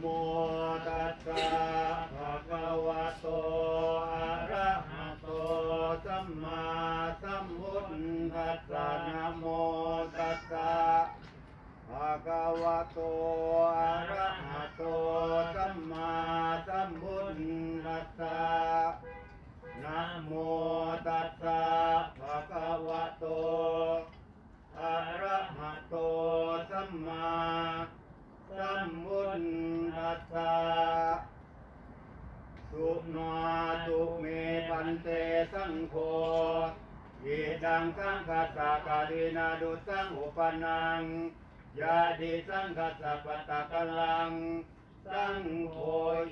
โมตัสสะภะคะวะโตอะระหะโตสัมมาสัมพุทธัสสะนะโมตัสสะภะคะวะโตอะระหะโตสัมมาสัมพุทธัสสะนะโมตัสสะภะคะวะโต งสังคัสสะกาลินาดุสังอุปนังยาดิสังคัสสะปตะกะลัง สังโฆ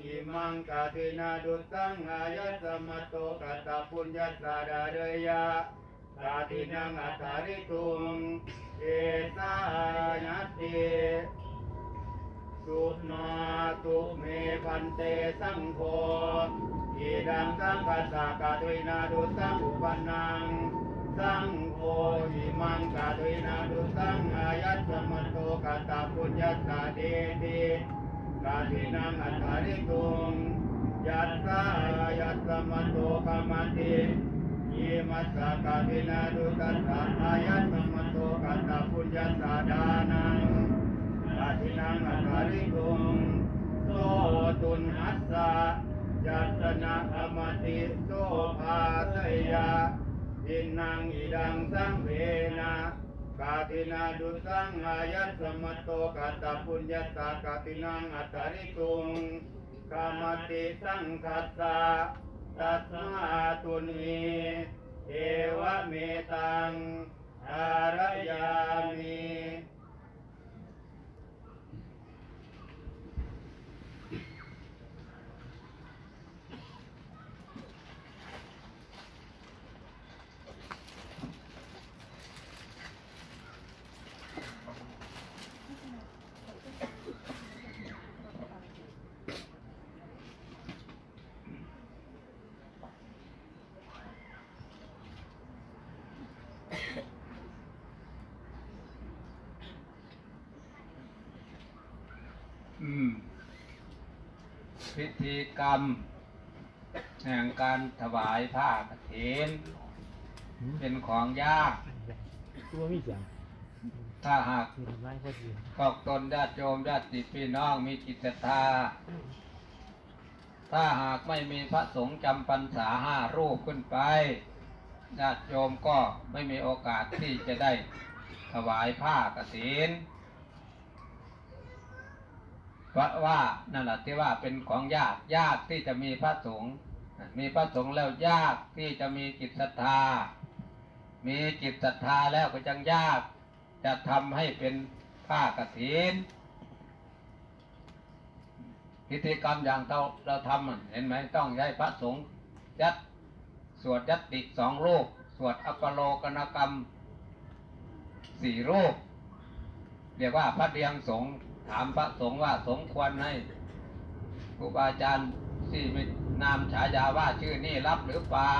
อิมังกาตินาดุสังอายัสสมโตกตตะปุญญาสาดาเรยะกาตินังอัตตาริตุงเอสายนติสุนาตุเมพันเตสังโฆอิดังสังกัสสะกาตุยนาดุสังอุปนัง สังโฆอิมังกาตุยนาดุสังอายัสสมะโตกัตตาปุญญาสาเดติกาตินังอัตตาริตุงยัสสายัสสมะโตกามติยิมัสสะกาตินาดุสัสสะอายัสสมะโตกัตตาปุญญาสาดานังอาทินังอัตาริกุงโสตุนหัสสะยัสนะอมติโสภาสยา ทินังอิดังสังเวนะกาตินาดุสังอายัสสมตโตกัตตปุญญาตากาตินังอัตาริตุงกามติสังคัสสะตัสมาตุนีเทวเมตังอารยามิ อืม พิธีกรรม แห่งการถวายผ้ากฐินเป็นของยาก ตัวมีเสียงถ้าหากมีไม้ก็ดีพวกตนญาติโยมญาติพี่น้องมีจิตศรัทธา ถ้าหากไม่มีพระสงฆ์จำพรรษาห้ารูปขึ้นไปญาติโยมก็ไม่มีโอกาสที่จะได้ถวายผ้ากฐิน เพราะว่านั่นแหละที่ว่าเป็นของยากยากที่จะมีพระสงฆ์มีพระสงฆ์แล้วยากที่จะมีจิตศรัทธา มีจิตศรัทธาแล้วก็จังยาก จะทำให้เป็นผ้ากฐินพิธีกรรมอย่างเราเราทำเห็นไหมต้องใช้พระสงฆ์ยัดสวดยัตติสองรูปสวดอัปปโลกนกรรมสี่รูปเรียกว่าพระเดียงสงฆ์ ถามพระสงฆ์ว่าสมควรให้ครูบาอาจารย์ที่มีนามฉายาว่าชื่อนี่รับหรือเปล่า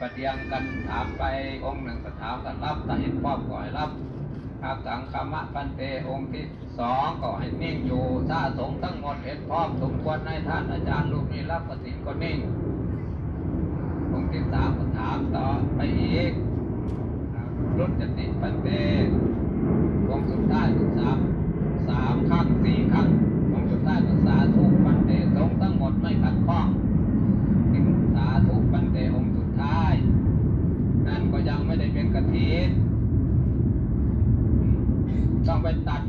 ประเดียงกันถามไปองค์หนึ่งก็ถามกันรับถ้าเห็นพร้อมก็ให้รับหาสังคมะพันเตองค์ที่สองก็ให้นิ่งอยู่ถ้าสงทั้งหมดเห็นพร้อมสมควรให้ท่านอาจารย์รูปนี้รับกฐินก็นิ่งองค์ที่สามก็ถามต่อไปอีกรุจติปันเตองค์สุดท้ายก็สาม สามครั้งสี่ครั้งองค์สุดท้ายก็สาธุปันเตสงทั้งหมดไม่ขัดข้องถึงสาธุปันเตองค์สุดท้าย นั่นก็ยังไม่ได้เป็นกฐินต้องไปตัด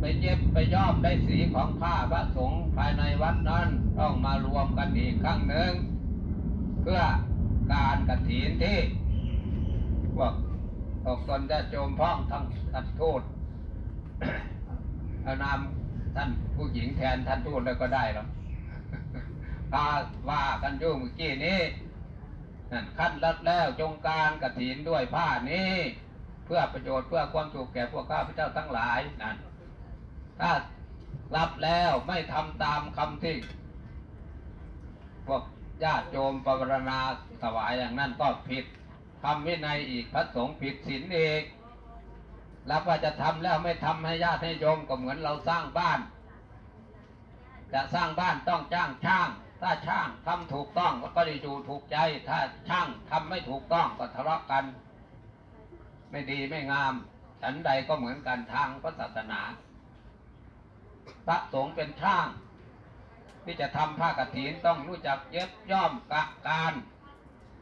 ไปเย็บไปย้อมได้สีของผ้าพระสงฆ์ภายในวัดนั้นต้องมารวมกันอีกครั้งหนึ่ง เพื่อการกฐินที่พวกตกตนจะโจมพ้องทั้งท่านทูต เอานามท่านผู้หญิงแทนท่านทูตแล้วก็ได้หรอกถ้าว่ากันยู่งเมื่อกี้นี้นั่นขั้นรัดแล้วจงการกฐินด้วยผ้านี้ เพื่อประโยชน์เพื่อความสุขแก่พวกข้าพเจ้าทั้งหลายนั่นถ้ารับแล้วไม่ทำตามคำที่พวกญาติโยมปรารณาถวายอย่างนั้นก็ผิดทำวินัยอีกพระสงฆ์ผิดศีลอีก แล้วว่าจะทำแล้วไม่ทำให้ญาติให้โยมก็เหมือนเราสร้างบ้าน จะสร้างบ้านต้องจ้างช่าง ถ้าช่างทำถูกต้องก็ได้อยู่ถูกใจ ถ้าช่างทำไม่ถูกต้องก็ทะเลาะกัน ไม่ดีไม่งามฉันใดก็เหมือนกันทางพระศาสนาพระสงฆ์เป็นช่าง ที่จะทำผ้ากฐินต้องรู้จักเย็บย่อมกะการ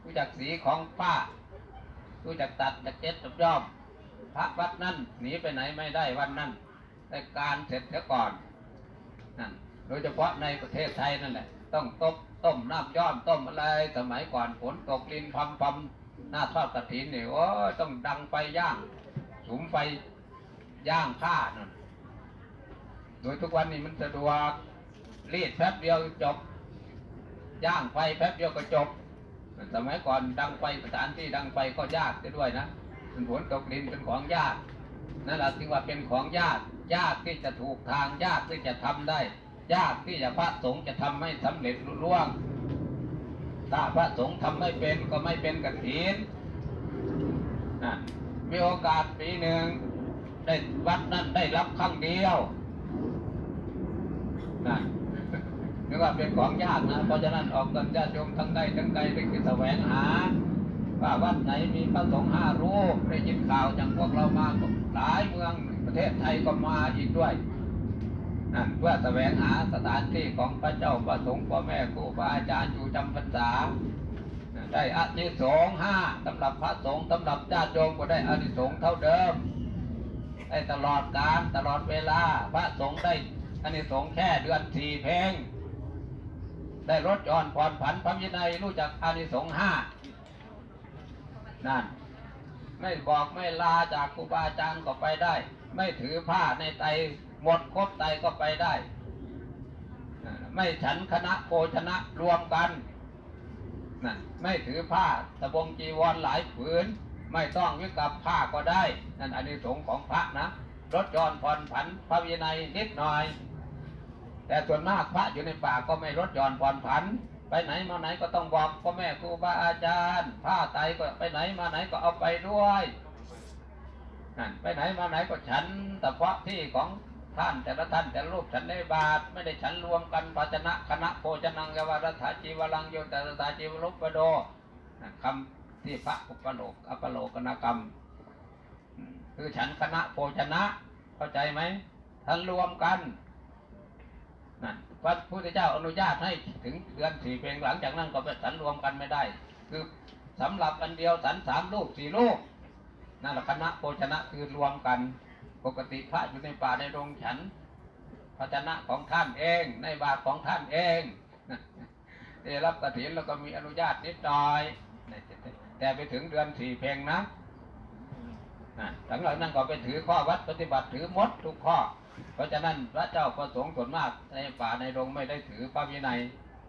รู้จักสีของผ้า รู้จักตัดจักเย็บจักย่อม พระวัดนั่นหนีไปไหนไม่ได้วันนั้นแต่การเสร็จเสียก่อนนั่นโดยเฉพาะในประเทศไทยนั่นแหละต้องต้มต้มน้ำย้อมต้มอะไรสมัยก่อนฝนตกลินพำพำหน้าทอดกระถินนี่โอ้ต้องดังไฟย่างสุมไฟย่างผ้านั่นโดยทุกวันนี้มันสะดวกรีดแป๊บเดียวจบ ย่างไฟแป๊บเดียวก็จบ สมัยก่อนดังไฟสถานที่ดังไฟก็ยากด้วยนะ เป็นฝนตกดินเป็นของยากนั่นแหละจึงว่าเป็นของยากยากที่จะถูกทางยากที่จะทำได้ ยากที่จะพระสงฆ์จะทำให้สำเร็จลุล่วง ถ้าพระสงฆ์ทำไม่เป็นก็ไม่เป็นกฐินนะมีโอกาสปีหนึ่งได้วัดนั้นได้รับครั้งเดียวนะนึกว่าเป็นของยากนะ เพราะฉะนั้นออกกันญาติโยมทั้งใดทั้งไกลได้คิดแสวงหา ว่าวัดไหนมีพระสงฆ์ห้ารูปได้ยินข่าวจากพวกเรามาก็หลายเมืองประเทศไทยก็มาอีกด้วยนั่นเพื่อแสวงหาสถานที่ของพระเจ้าประสงค์พ่อแม่ครูบาอาจารย์อยู่จำพรรษาได้อานิสงส์ห้าสำหรับพระสงฆ์สำหรับญาติโยมก็ได้อานิสงส์เท่าเดิมได้ตลอดการตลอดเวลาพระสงฆ์ได้อานิสงส์แค่เดือนสี่เพลงได้ลดหย่อนผ่อนผันพระวินัยรู้จักอานิสงส์ห้า นั่น ไม่บอกไม่ลาจากครูบาอาจารย์ก็ไปได้ ไม่ถือผ้าในไตหมดครบไตก็ไปได้ ไม่ฉันคณะโภชนะรวมกันนั่นไม่ถือผ้าตะบงจีวรหลายผืน ไม่ต้องยึดกับผ้าก็ได้ นั่นอานิสงส์ของพระนะลดย่อนผ่อนผันพระวินัยนิดหน่อย แต่ส่วนมากพระอยู่ในป่าก็ไม่ลดย่อนผ่อนผัน ไปไหนมาไหนก็ต้องบอกพ่อแม่ครูบาอาจารย์ผ้าไตก็ไปไหนมาไหนก็เอาไปด้วยนั่นไปไหนมาไหนก็ฉันแต่เพาะที่ของท่านแต่ละท่านแต่ละรูปฉันในบาทไม่ได้ฉันรวมกันภาชนะคณะโภชนังยารัาจีวรังโยตตาจีวรุปโดนั่นคำที่พระอุปโลกอปโลกนกรรมอืมคือฉันคณะโภชนะเข้าใจไหมท่านรวมกันนั่น พระพุทธเจ้าอนุญาตให้ถึงเดือนสี่เพลงหลังจากนั้นก็ไปสันรวมกันไม่ได้ คือสำหรับอันเดียวสันสามลูกสี่ลูกนั่นแหละคณะโภชนะคือรวมกัน ปกติพระอยู่ในป่าในโรงฉันภาชนะของท่านเองในบาทของท่านเองได้รับกฐินแล้วก็มีอนุญาตนิดหน่อยแต่ไปถึงเดือนสี่เพลงนะหลังจากนั้นก็ไปถือข้อวัดปฏิบัติถือมดทุกข้อ เพราะฉะนั้นพระเจ้าประสงค์ส่วนมากในป่าในโรงไม่ได้ถือพระวินัย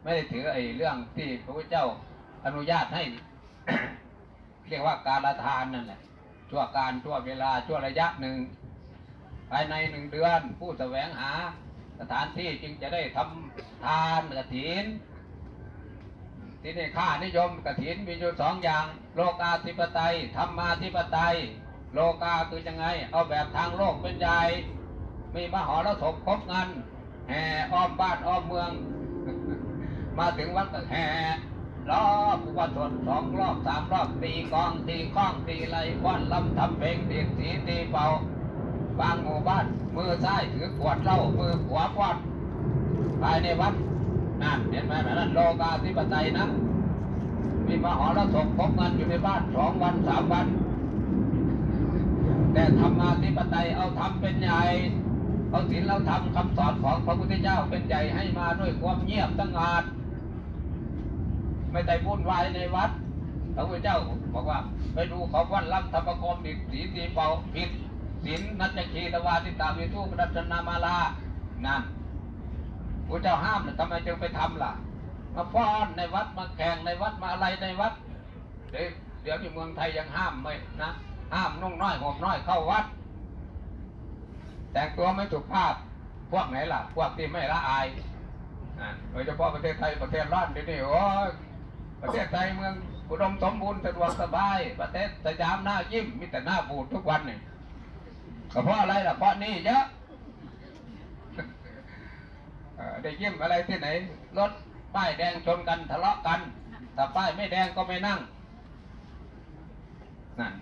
ไม่ได้ถือไอ้เรื่องที่พระพุทธเจ้าอนุญาตให้ เรียกว่าการละทานนั่นแหละชั่วการชั่วเวลาชั่วระยะหนึ่งภายในหนึ่งเดือน ผู้แสวงหา สถานที่จึงจะได้ทำทานกฐินที่นี่ค่านิยมกฐินมีอยู่สองอย่าง โลกาธิปไตยธรรมาธิปไตย โลกาคือยังไง เอาแบบทางโลกเป็นใหญ่ มีมหรสพครบงานแห่อ้อมบ้านอ้อมเมือง มาถึงวัดก็แห่รอบอุปสมบทสองรอบสามรอบตีกองตีข้องตีไรฟ้อนลำทำเพลงตีสีตีเป่าบางหมู่บ้าน มือซ้ายถือขวดเหล้ามือขวาฟ้อนภายในวัดนั่นเห็นไหมนั้นโลกาธิปไตยนะมีมหรสพครบงานอยู่ในบ้านสองวันสามวัน แต่ธรรมาธิปไตยเอาทำเป็นใหญ่ เอาศีลเราทำคำสอนของพระพุทธเจ้าเป็นใหญ่ให้มาด้วยความเงียบสงัดไม่ได้วุ่นวายในวัดพระพุทธเจ้าบอกว่าไปดูเขาวันรับธรรมกรมดิสีตีเป่าผิดศีลนัจจคีตวาทิตาวิทุปรัชนามาลานั่นพระเจ้าห้ามทำไมจึงไปทำล่ะ มาฟ้อนในวัดมาแข่งในวัดมาอะไรในวัดเดี๋ยวเดี๋ยวที่เมืองไทยยังห้ามไม่นะห้ามนุ่งน้อยห่มน้อยเข้าวัด แต่งตัวไม่สุภาพพวกไหนล่ะ พวกที่ไม่ละอายโดยเฉพาะประเทศไทยประเทศร้อนดี๋ยวนี้โอ้ประเทศไทยเมืองอุดมสมบูรณ์สะดวกสบาย ประเทศสยามหน้ายิ้มมีแต่หน้าบูดทุกวันนี่ก็เพราะอะไรล่ะเพราะนี่เยอะเอ่อเได้ยิ้มอะไรที่ไหนรถป้ายแดงชนกันทะเลาะกันถ้าป้ายไม่แดงก็ไม่นั่งนั่น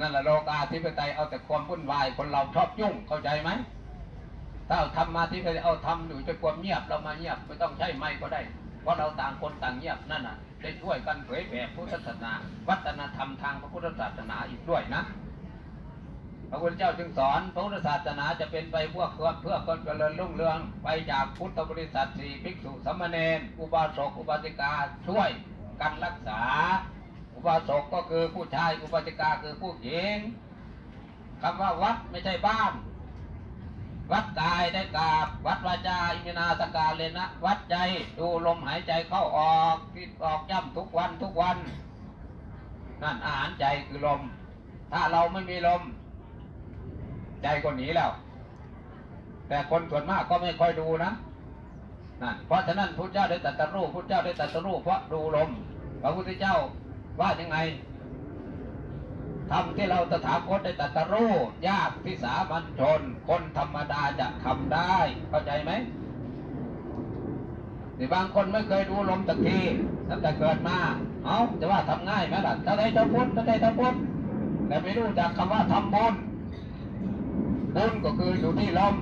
นั่นแหละโลกาธิปไตยเอาแต่ความวุ่นวายคนเราชอบยุ่งเข้าใจไหมถ้าเอาทำมาที่ไปเอาทำอยู่จะความเงียบเรามาเงียบไม่ต้องใช้ไม้ก็ได้ เพราะเราต่างคนต่างเงียบนั่นน่ะ ได้ช่วยกันเผยแผ่พุทธศาสนา วัฒนธรรมทางพระพุทธศาสนาอีกด้วยนะพระพุทธเจ้าจึงสอนพระพุทธศาสนาจะเป็นไปเพื่อเพื่อเพื่อคนเจริญรุ่งเรืองไปจากพุทธบริษัทสี่ภิกษุสามเณรอุบาสกอุบาสิกาช่วยกันรักษา บาสกก็คือผู้ชาย อุบาสิกาคือผู้หญิงคำว่าวัดไม่ใช่บ้าน วัดกายได้กาบ วัดวาจาอิมินาสกาเลนะ วัดใจดูลมหายใจเข้าออกที่ออกย่ำทุกวันทุกวันนั่นอาหารใจคือลม ถ้าเราไม่มีลม ใจก็หนีแล้ว แต่คนส่วนมากก็ไม่ค่อยดูนะนั่นเพราะฉะนั้นพระเจ้าได้ตรัสรู้พระเจ้าได้ตรัสรู้เพราะดูลมพระพุทธเจ้า ว่ายังไงทำที่เราตถาคตได้ตรัสรู้ยากที่สามัญชน คนธรรมดาจะทำได้ เข้าใจไหมบางคนไม่เคยดูลมสักทีตั้งแต่เกิดมา เอาจะว่าทำง่ายไหมล่ะถ้าได้ทำบุญถ้าได้ทำบุญแต่ไม่รู้จักคำว่าทำบุญบุญก็คืออยู่ที่ลม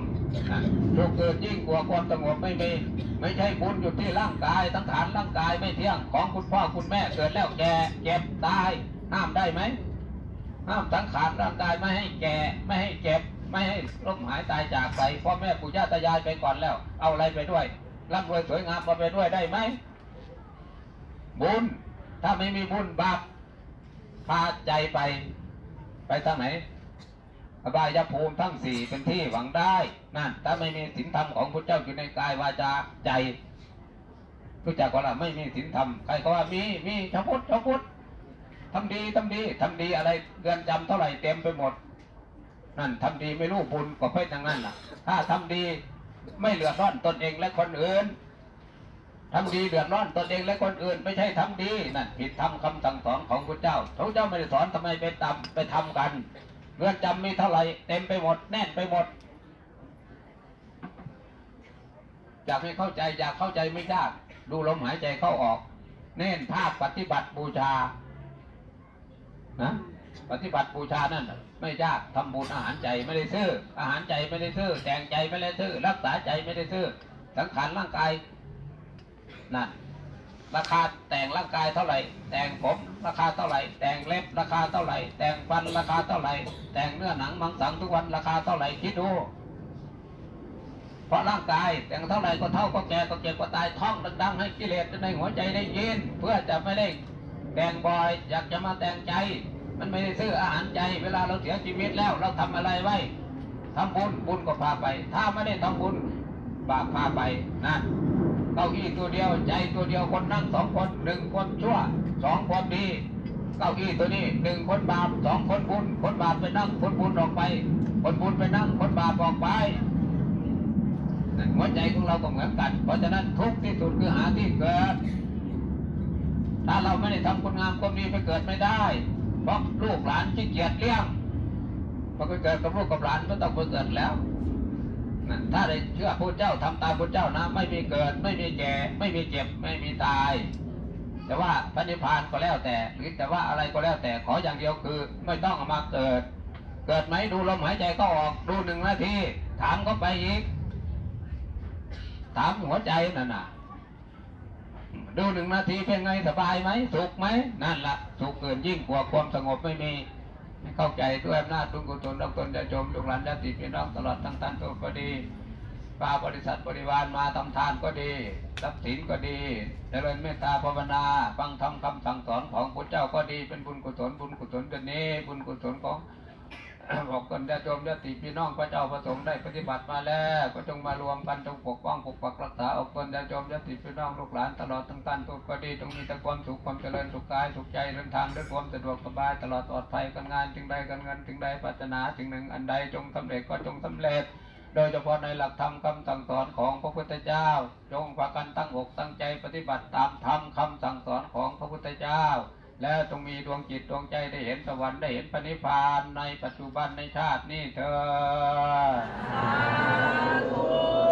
สุขเกิดยิ่งกว่าความสงบไม่มีไม่ใช่บุญอยู่ที่ร่างกายทั้งฐานร่างกายไม่เที่ยงของคุณพ่อคุณแม่เกิดแล้วแก่เจ็บตายห้ามได้ไหมห้ามสังขารร่างกายไม่ให้แก่ไม่ให้เจ็บ ไม่ให้ล้มหายตายจากไปพ่อแม่ปู่ย่าตายายไปก่อนแล้ว เอาอะไรไปด้วยร่ำรวยสวยงามมาไปด้วยได้ไหมบุญถ้าไม่มีบุญบาปพาใจไป ไปทางไหน อบายภูมิทั้งสี่เป็นที่หวังได้นั่นถ้าไม่มีศีลธรรมของพระเจ้าอยู่ในกายวาจาใจรู้จักว่าล่ะไม่มีศีลธรรมใครก็ว่ามีมีชาวพุทธชาวพุทธทำดีทำดีทำดีอะไรเดือนจำเท่าไหร่เต็มไปหมด นั่นทำดีไม่รู้บุญก็เพื่ออย่างนั้นล่ะ ถ้าทำดีไม่เหลือร้อนตนเองและคนอื่นทำดีเดือดร้อนตนเองและคนอื่น ไม่ใช่ทำดีนั่นผิดธรรมคำสั่งสอนของพระเจ้าพระเจ้าไม่ได้สอนทำไมไปตำไปทำกัน เรือนจำมีเท่าไหร่เต็มไปหมดแน่นไปหมด อยากให้เข้าใจอยากเข้าใจไม่ยากดูลมหายใจเข้าออก เน้นภาคปฏิบัติบูชานะปฏิบัติบูชานั่นไม่ยากทำบุญอาหารใจไม่ได้ซื้อ อาหารใจไม่ได้ซื้อแต่งใจไม่ได้ซื้อ รักษาใจไม่ได้ซื้อ สังขารร่างกายนั่น ราคาแต่งร่างกายเท่าไหร่ แต่งผมราคาเท่าไหร่ แต่งเล็บราคาเท่าไหร่ แต่งฟันราคาเท่าไหร่ แต่งเนื้อหนังมังสังทุกวันราคาเท่าไหร่คิดดูเพราะร่างกายแต่งเท่าไหร่ก็เท่าก็แก่ก็เจ็บก็ตายท่องดังๆให้กิเลสในหัวใจได้ยินเพื่อจะไม่ได้แต่งบ่อยอยากจะมาแต่งใจ มันไม่ได้ซื้ออาหารใจ เวลาเราเสียชีวิตแล้วเราทำอะไรไว้ทำบุญบุญก็พาไป ถ้าไม่ได้ทำบุญบาปพาไปนั่น เก้าอี้ตัวเดียวใจตัวเดียวคนนั่งสองคนหนึ่งคนชั่วสองคนดี เก้าอี้ตัวนี้หนึ่งคนบาปสองคนบุญ คนบาปไปนั่ง คนบุญออกไป คนบุญไปนั่ง คนบาปออกไปหัวใจของเราก็เหมือนกัน เพราะฉะนั้นทุกที่สุดคือหาที่เกิด ถ้าเราไม่ได้ทำคุณงามความดีไปเกิดไม่ได้เพราะลูกหลานขี้เกียจเลี้ยงพอไปเกิดกับลูกกับหลานก็ต้องไปเกิดแล้ว ถ้าได้เชื่อพระเจ้าทำตามพระเจ้านะ ไม่มีเกิด ไม่มีแก่ ไม่มีเจ็บ ไม่มีตาย แต่ว่าพระนิพพานก็แล้วแต่ หรือแต่ว่าอะไรก็แล้วแต่ขออย่างเดียวคือ ไม่ต้องมาเกิด เกิดไหมดูลมหายใจก็ออกดูหนึ่งนาทีถามเขาไปอีก ถามหัวใจนั่นน่ะ ดูหนึ่งนาทีเป็นไงสบายไหมสุขไหมนั่นละสุขเกินยิ่งกว่าความสงบไม่มี เข้าใจด้วยอำนาจบุญกุศลดองตนจะชมลูกหลานญาติพี่น้องตลอดทั้งท่านทุกก็ดีปาบริษัทบริวารมาทำทานก็ดีทรัพย์สินก็ดีเจริญเมตตาภาวนาฟังธรรมคำสั่งสอนของพระเจ้าก็ดีเป็นบุญกุศลบุญกุศลตัวนี้บุญกุศลของ บอกคนได้ชมญาติพี่น้องพระเจ้าประสงค์ได้ปฏิบัติมาแล้ว ก็จงมารวมกันจงปกป้องปกปักรักษาออกคนได้ชมญาติพี่น้องลูกหลานตลอดทั้งท่านทุกก็ดีจงมีแต่ความสุขความเจริญสุขกายสุขใจเดินทางด้วยความสะดวกสบายตลอดปลอดภัยการงานจึงใดการเงินจึงใดปรารถนาจึงหนึ่งอันใดจงสำเร็จก็จงสำเร็จโดยเฉพาะในหลักธรรมคำสั่งสอนของพระพุทธเจ้า จงพากันตั้งอกตั้งใจปฏิบัติตามธรรมคำสั่งสอนของพระพุทธเจ้า แล้วต้องมีดวงจิตดวงใจได้เห็นสวรรค์ได้เห็นปณิพานในปัจจุบันในชาตินี้เธอ